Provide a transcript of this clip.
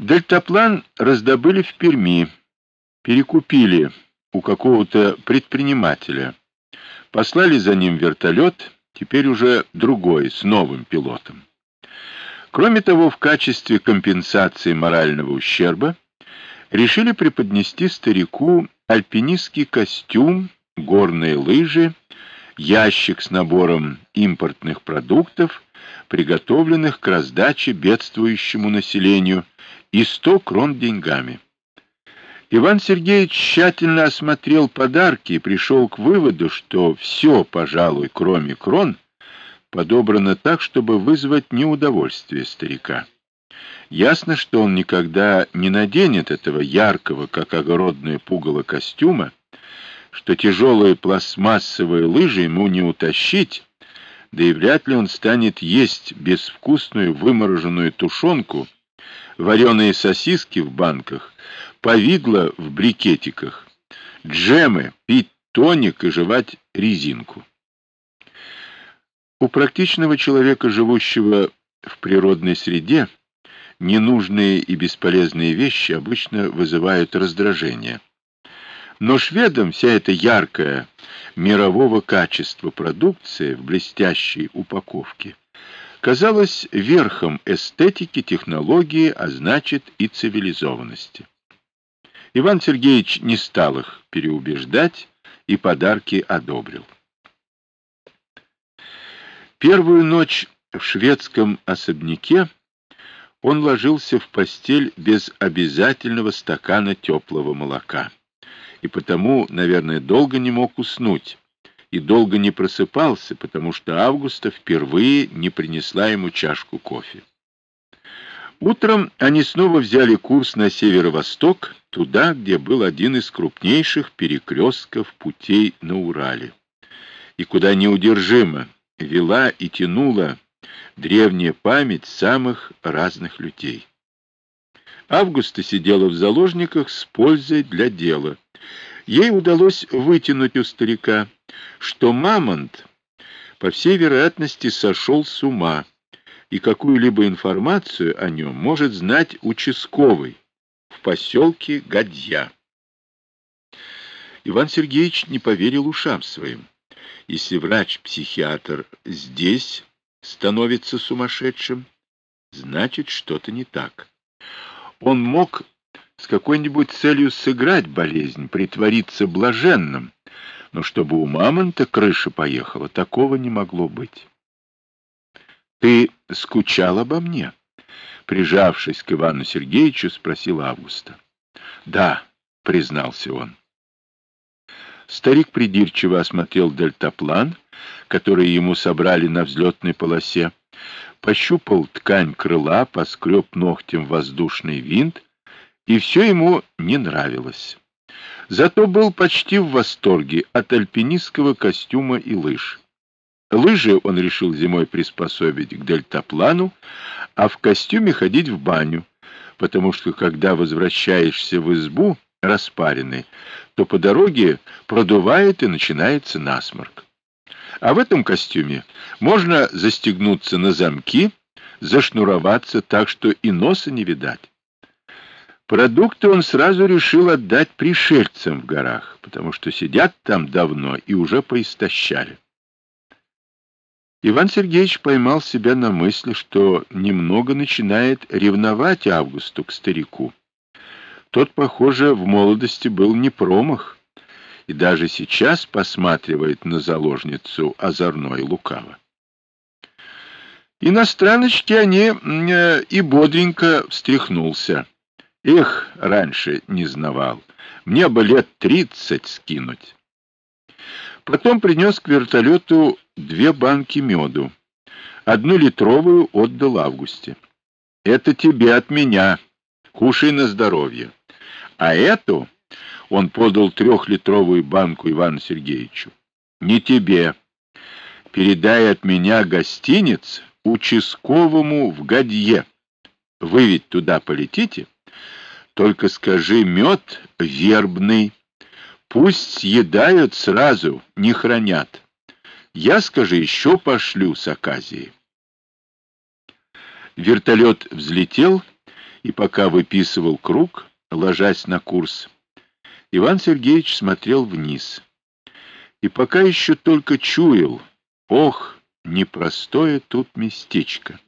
Дельтаплан раздобыли в Перми, перекупили у какого-то предпринимателя, послали за ним вертолет, теперь уже другой, с новым пилотом. Кроме того, в качестве компенсации морального ущерба решили преподнести старику альпинистский костюм, горные лыжи, ящик с набором импортных продуктов, приготовленных к раздаче бедствующему населению, и сто крон деньгами. Иван Сергеевич тщательно осмотрел подарки и пришел к выводу, что все, пожалуй, кроме крон, подобрано так, чтобы вызвать неудовольствие старика. Ясно, что он никогда не наденет этого яркого, как огородное пугало костюма, что тяжелые пластмассовые лыжи ему не утащить, да и вряд ли он станет есть безвкусную вымороженную тушенку, вареные сосиски в банках, повидло в брикетиках, джемы, пить тоник и жевать резинку. У практичного человека, живущего в природной среде, ненужные и бесполезные вещи обычно вызывают раздражение. Но шведам вся эта яркая, мирового качества продукция в блестящей упаковке казалась верхом эстетики, технологии, а значит и цивилизованности. Иван Сергеевич не стал их переубеждать и подарки одобрил. Первую ночь в шведском особняке он ложился в постель без обязательного стакана теплого молока. И потому, наверное, долго не мог уснуть и долго не просыпался, потому что Августа впервые не принесла ему чашку кофе. Утром они снова взяли курс на северо-восток, туда, где был один из крупнейших перекрестков путей на Урале, и куда неудержимо вела и тянула древняя память самых разных людей. Августа сидела в заложниках с пользой для дела. Ей удалось вытянуть у старика, что Мамонт, по всей вероятности, сошел с ума, и какую-либо информацию о нем может знать участковый в поселке Гадья. Иван Сергеевич не поверил ушам своим. Если врач-психиатр здесь становится сумасшедшим, значит, что-то не так. Он мог с какой-нибудь целью сыграть болезнь, притвориться блаженным, но чтобы у мамонта крыша поехала, такого не могло быть. «Ты скучал обо мне?» Прижавшись к Ивану Сергеевичу, спросил Августа. «Да», — признался он. Старик придирчиво осмотрел дельтаплан, который ему собрали на взлетной полосе, пощупал ткань крыла, поскреб ногтем воздушный винт, и все ему не нравилось. Зато был почти в восторге от альпинистского костюма и лыж. Лыжи он решил зимой приспособить к дельтаплану, а в костюме ходить в баню, потому что, когда возвращаешься в избу распаренный, то по дороге продувает и начинается насморк. А в этом костюме можно застегнуться на замки, зашнуроваться так, что и носа не видать. Продукты он сразу решил отдать пришельцам в горах, потому что сидят там давно и уже поистощали. Иван Сергеевич поймал себя на мысли, что немного начинает ревновать Августу к старику. Тот, похоже, в молодости был не промах, и даже сейчас посматривает на заложницу озорно и лукаво. Иностраночки они э, и бодренько встряхнулся. Эх, раньше не знавал. Мне бы лет тридцать скинуть. Потом принес к вертолету две банки меду. Одну литровую отдал Августе. Это тебе от меня. Кушай на здоровье. А эту он подал трехлитровую банку Ивану Сергеевичу. Не тебе. Передай от меня гостиниц участковому в Гадье. Вы ведь туда полетите? Только скажи мед вербный. Пусть съедают сразу, не хранят. Я, скажи, еще пошлю с Аказии. Вертолет взлетел И пока выписывал круг, ложась на курс, Иван Сергеевич смотрел вниз. И пока еще только чуял, ох, непростое тут местечко.